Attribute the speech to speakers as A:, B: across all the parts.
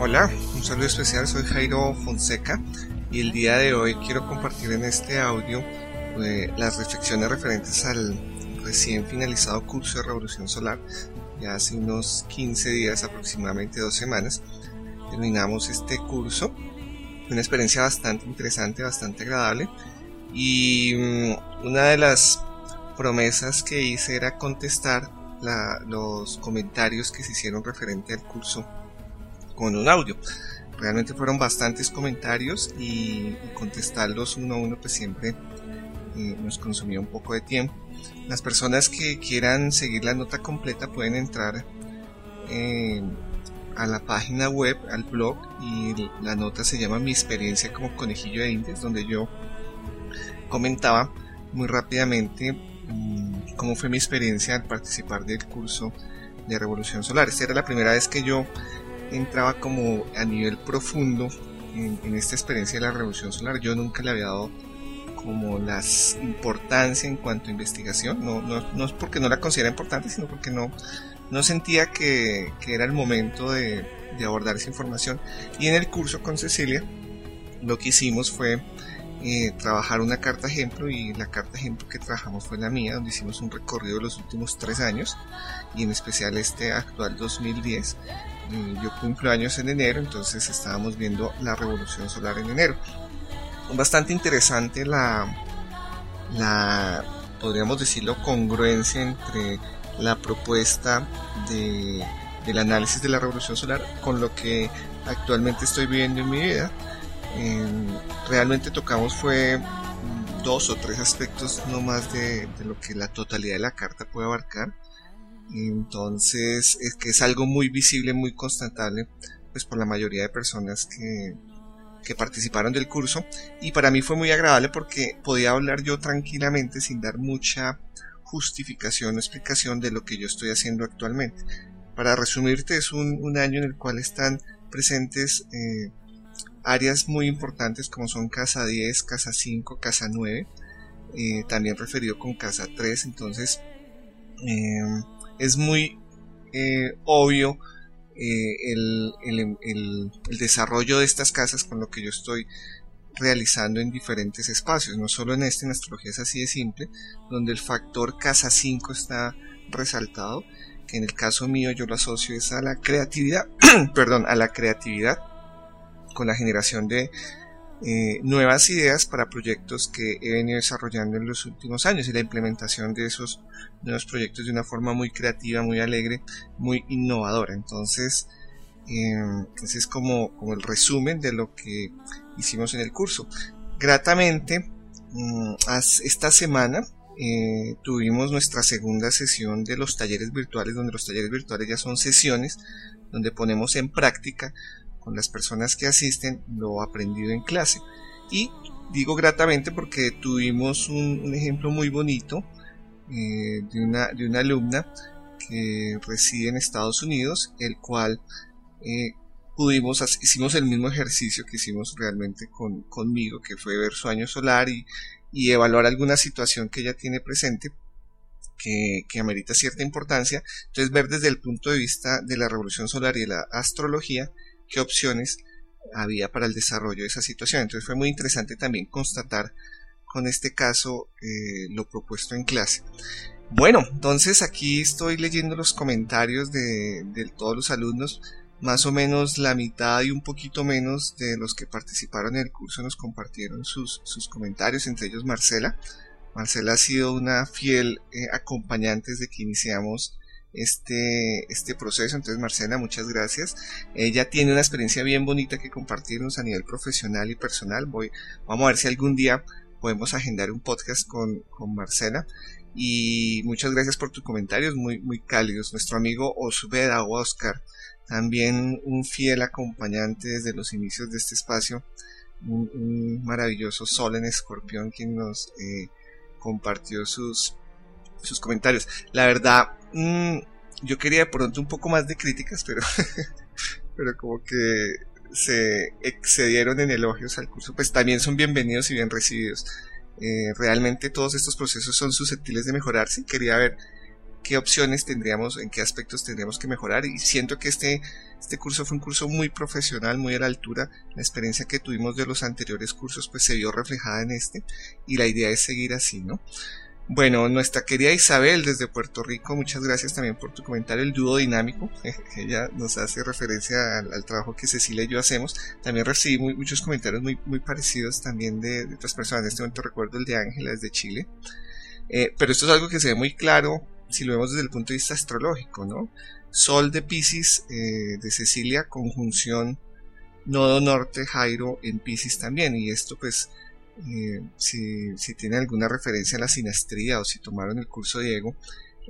A: Hola, un saludo especial, soy Jairo Fonseca y el día de hoy quiero compartir en este audio eh, las reflexiones referentes al recién finalizado curso de Revolución Solar. Ya hace unos 15 días, aproximadamente dos semanas, terminamos este curso. Una experiencia bastante interesante, bastante agradable. Y mm, una de las promesas que hice era contestar los comentarios que se hicieron referente al curso con un audio. Realmente fueron bastantes comentarios y contestarlos uno a uno pues siempre eh, nos consumía un poco de tiempo. Las personas que quieran seguir la nota completa pueden entrar eh, a la página web, al blog y la nota se llama Mi experiencia como conejillo de indias, donde yo comentaba muy rápidamente mm, cómo fue mi experiencia al participar del curso de Revolución Solar. Esta era la primera vez que yo entraba como a nivel profundo en, esta experiencia de la revolución solar. Yo nunca le había dado como las importancia en cuanto a investigación. No, no, es porque no la considera importante, sino porque no, no sentía que, era el momento de, abordar esa información. Y en el curso con Cecilia lo que hicimos fue eh, trabajar una carta ejemplo y la carta ejemplo que trabajamos fue la mía, donde hicimos un recorrido de los últimos tres años y en especial este actual 2010 yo cumplo años en enero, entonces estábamos viendo la revolución solar en enero. Bastante interesante la, la podríamos decirlo, congruencia entre la propuesta de, del análisis de la revolución solar con lo que actualmente estoy viviendo en mi vida. realmente tocamos fue dos o tres aspectos no más de, lo que la totalidad de la carta puede abarcar entonces, es que es algo muy visible, muy constatable, pues por la mayoría de personas que, que participaron del curso. Y para mí fue muy agradable porque podía hablar yo tranquilamente sin dar mucha justificación o explicación de lo que yo estoy haciendo actualmente. Para resumirte, es un, año en el cual están presentes eh, áreas muy importantes como son Casa 10, Casa 5, Casa 9, eh, también referido con Casa 3. Entonces, eh, es muy eh, obvio eh, el, desarrollo de estas casas con lo que yo estoy realizando en diferentes espacios, no solo en este, en astrología es así de simple, donde el factor casa 5 está resaltado, que en el caso mío yo lo asocio es a la creatividad, perdón, a la creatividad con la generación de eh, nuevas ideas para proyectos que he venido desarrollando en los últimos años y la implementación de esos nuevos proyectos de una forma muy creativa, muy alegre, muy innovadora. Entonces, eh, ese es como, como, el resumen de lo que hicimos en el curso. Gratamente, mm, esta semana eh, tuvimos nuestra segunda sesión de los talleres virtuales, donde los talleres virtuales ya son sesiones donde ponemos en práctica las personas que asisten lo aprendido en clase. Y digo gratamente porque tuvimos un, ejemplo muy bonito eh, de, una, de una alumna que reside en Estados Unidos, el cual eh, pudimos, hicimos el mismo ejercicio que hicimos realmente con, conmigo, que fue ver su año solar y, y evaluar alguna situación que ella tiene presente que, que, amerita cierta importancia. Entonces ver desde el punto de vista de la revolución solar y la astrología qué opciones había para el desarrollo de esa situación. Entonces fue muy interesante también constatar con este caso eh, lo propuesto en clase. Bueno, entonces aquí estoy leyendo los comentarios de, todos los alumnos. Más o menos la mitad y un poquito menos de los que participaron en el curso nos compartieron sus, comentarios, entre ellos Marcela. Marcela ha sido una fiel eh, acompañante desde que iniciamos este, este proceso. Entonces, Marcela, muchas gracias. Ella tiene una experiencia bien bonita que compartirnos a nivel profesional y personal. Voy, vamos a ver si algún día podemos agendar un podcast con, con Marcela. Y muchas gracias por tus comentarios muy, muy cálidos. Nuestro amigo Osveda Oscar, también un fiel acompañante desde los inicios de este espacio. Un, maravilloso sol en escorpión quien nos eh, compartió sus, sus comentarios. La verdad, Mm, yo quería de pronto un poco más de críticas, pero, pero como que se excedieron en elogios al curso, pues también son bienvenidos y bien recibidos. Eh, realmente todos estos procesos son susceptibles de mejorarse. Quería ver qué opciones tendríamos, en qué aspectos tendríamos que mejorar y siento que este, este curso fue un curso muy profesional, muy a la altura, la experiencia que tuvimos de los anteriores cursos pues se vio reflejada en este y la idea es seguir así, ¿no? Bueno, nuestra querida Isabel desde Puerto Rico, muchas gracias también por tu comentario, el dúo dinámico, ella nos hace referencia al, trabajo que Cecilia y yo hacemos. También recibí muchos comentarios muy, muy parecidos también de, otras personas, en este momento recuerdo el de Ángela desde Chile. Eh, pero esto es algo que se ve muy claro si lo vemos desde el punto de vista astrológico, ¿no? Sol de Pisces eh, de Cecilia, conjunción nodo norte Jairo en Pisces también, y esto pues eh, si, si tienen alguna referencia a la sinastría o si tomaron el curso Diego,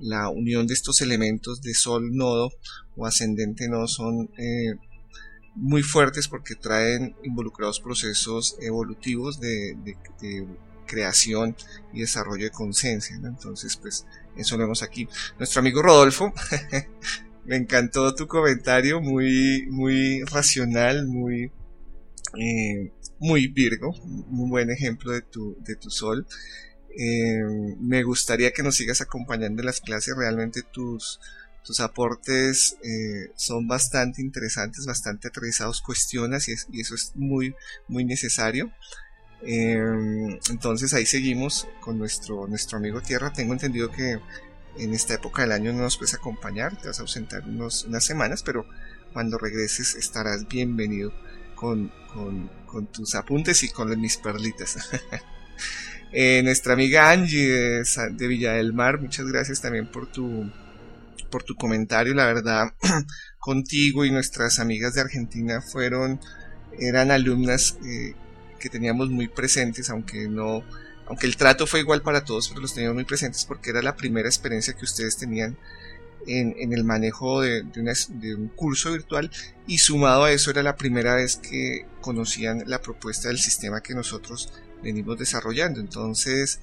A: la unión de estos elementos de Sol nodo o ascendente nodo son eh, muy fuertes porque traen involucrados procesos evolutivos de, creación y desarrollo de conciencia. Entonces, pues eso lo vemos aquí. Nuestro amigo Rodolfo, me encantó tu comentario, muy, muy racional, muy eh, muy Virgo, un buen ejemplo de tu, de tu sol. Eh, me gustaría que nos sigas acompañando en las clases, realmente tus, tus aportes eh, son bastante interesantes, bastante aterrizados, cuestionas y, eso es muy, muy necesario. entonces ahí seguimos con nuestro, nuestro amigo Tierra. Tengo entendido que en esta época del año no nos puedes acompañar, te vas a ausentar unos, unas semanas, pero cuando regreses estarás bienvenido con, tus apuntes y con mis perlitas. Eh, nuestra amiga Angie de, Villa del Mar, muchas gracias también por tu, por tu comentario. La verdad, contigo y nuestras amigas de Argentina fueron, eran alumnas eh, que teníamos muy presentes, aunque no, aunque el trato fue igual para todos, pero los teníamos muy presentes porque era la primera experiencia que ustedes tenían en, el manejo de, un curso virtual y sumado a eso era la primera vez que conocían la propuesta del sistema que nosotros venimos desarrollando. Entonces,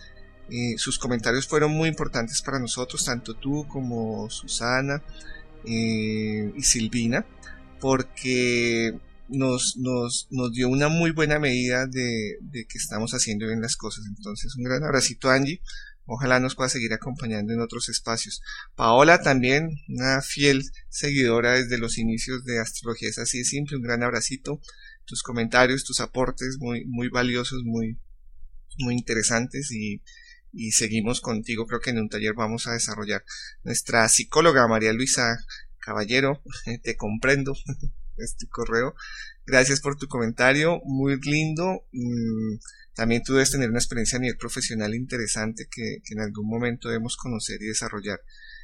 A: eh, sus comentarios fueron muy importantes para nosotros, tanto tú como Susana eh, y Silvina, porque nos, nos, nos, dio una muy buena medida de, que estamos haciendo bien las cosas. Entonces, un gran abracito, Angie. Ojalá nos pueda seguir acompañando en otros espacios. Paola también, una fiel seguidora desde los inicios de Astrología es así de simple. Un gran abracito. Tus comentarios, tus aportes muy, muy valiosos, muy, muy interesantes y, y seguimos contigo. Creo que en un taller vamos a desarrollar nuestra psicóloga María Luisa Caballero. Te comprendo. Es tu correo. Gracias por tu comentario. Muy lindo. Mm, también tú debes tener una experiencia a nivel profesional interesante que, en algún momento debemos conocer y desarrollar.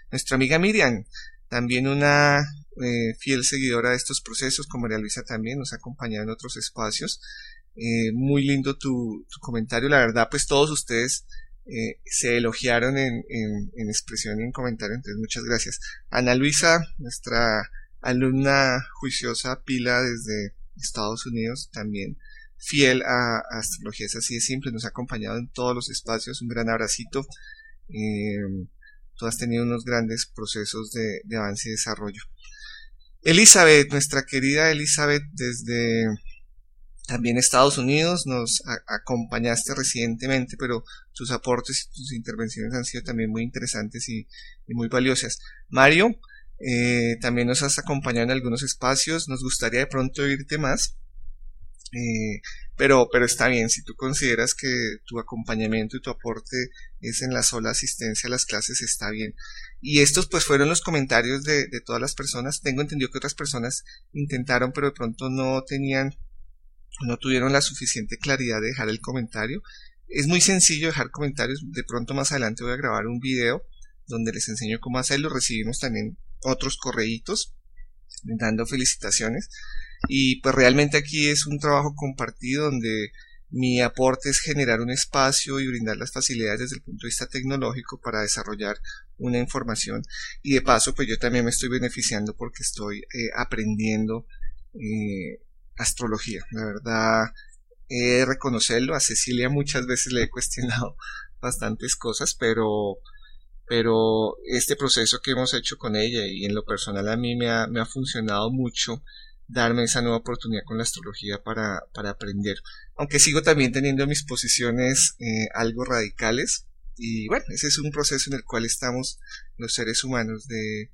A: Nuestra amiga Miriam, también una eh, fiel seguidora de estos procesos, como María Luisa también, nos ha acompañado en otros espacios. Eh, muy lindo tu, comentario, la verdad, pues todos ustedes eh, se elogiaron en, expresión y en comentario, entonces muchas gracias. Ana Luisa, nuestra alumna juiciosa pila desde Estados Unidos, también fiel a, Astrología es así de simple, nos ha acompañado en todos los espacios, un gran abracito. Eh, tú has tenido unos grandes procesos de, avance y desarrollo. Elizabeth, nuestra querida Elizabeth desde también Estados Unidos, nos acompañaste recientemente, pero tus aportes y tus intervenciones han sido también muy interesantes y, muy valiosas. Mario, eh, también nos has acompañado en algunos espacios, nos gustaría de pronto oírte más. Eh, pero, pero está bien, si tú consideras que tu acompañamiento y tu aporte es en la sola asistencia a las clases, está bien. Y estos pues fueron los comentarios de, de todas las personas. Tengo entendido que otras personas intentaron, pero de pronto no tenían, no tuvieron la suficiente claridad de dejar el comentario. Es muy sencillo dejar comentarios. De pronto más adelante voy a grabar un video donde les enseño cómo hacerlo. Recibimos también otros correitos dando felicitaciones. Y pues realmente aquí es un trabajo compartido donde mi aporte es generar un espacio y brindar las facilidades desde el punto de vista tecnológico para desarrollar una información y de paso pues yo también me estoy beneficiando porque estoy eh, aprendiendo eh, astrología la verdad he de reconocerlo a Cecilia muchas veces le he cuestionado bastantes cosas pero pero este proceso que hemos hecho con ella y en lo personal a mí me ha, funcionado mucho darme esa nueva oportunidad con la astrología para, aprender. Aunque sigo también teniendo mis posiciones eh, algo radicales, Y bueno, ese es un proceso en el cual estamos los seres humanos de,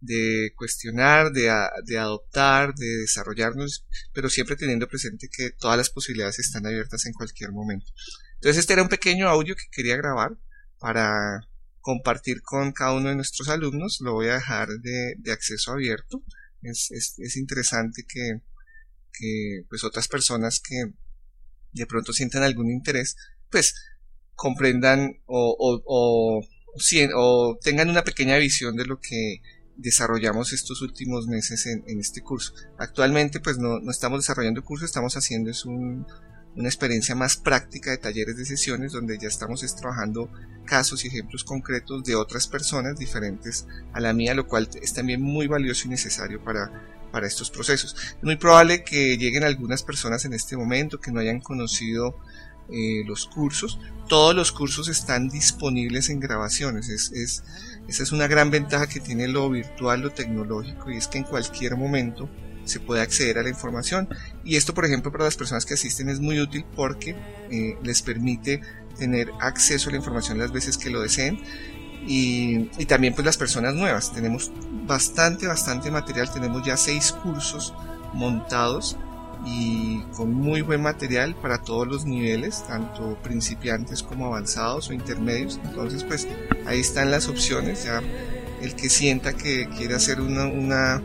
A: de cuestionar, de, de, adoptar, de desarrollarnos, pero siempre teniendo presente que todas las posibilidades están abiertas en cualquier momento. Entonces este era un pequeño audio que quería grabar para compartir con cada uno de nuestros alumnos. Lo voy a dejar de, acceso abierto. Es, es, es interesante que, que pues otras personas que de pronto sientan algún interés, pues comprendan o, o, o, o, tengan una pequeña visión de lo que desarrollamos estos últimos meses en, en este curso. Actualmente pues no, no, estamos desarrollando curso, estamos haciendo es un, una experiencia más práctica de talleres de sesiones donde ya estamos trabajando casos y ejemplos concretos de otras personas diferentes a la mía, lo cual es también muy valioso y necesario para, para estos procesos. Es muy probable que lleguen algunas personas en este momento que no hayan conocido eh, los cursos. Todos los cursos están disponibles en grabaciones. Es, es, esa es una gran ventaja que tiene lo virtual, lo tecnológico, y es que en cualquier momento se puede acceder a la información. Y esto, por ejemplo, para las personas que asisten es muy útil porque eh, les permite tener acceso a la información las veces que lo deseen. Y, y, también pues las personas nuevas. Tenemos bastante, bastante material. Tenemos ya seis cursos montados y con muy buen material para todos los niveles, tanto principiantes como avanzados o intermedios. Entonces pues ahí están las opciones. Ya el que sienta que quiere hacer una, una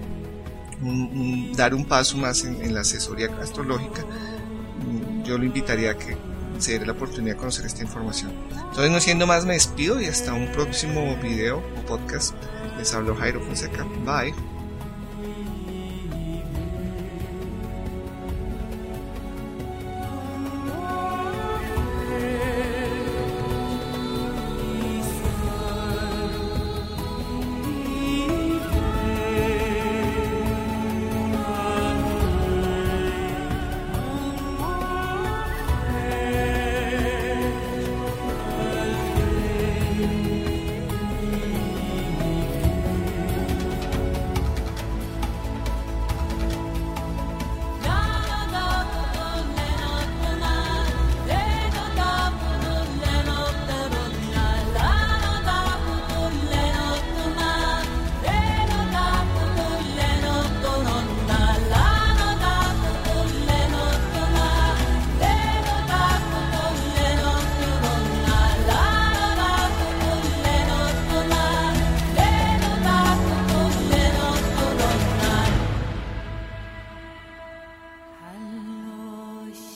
A: dar un paso más en, la asesoría astrológica, mm, yo lo invitaría a que se dé la oportunidad de conocer esta información. Entonces, no siendo más, me despido y hasta un próximo video o podcast. Les hablo Jairo Fonseca. Bye.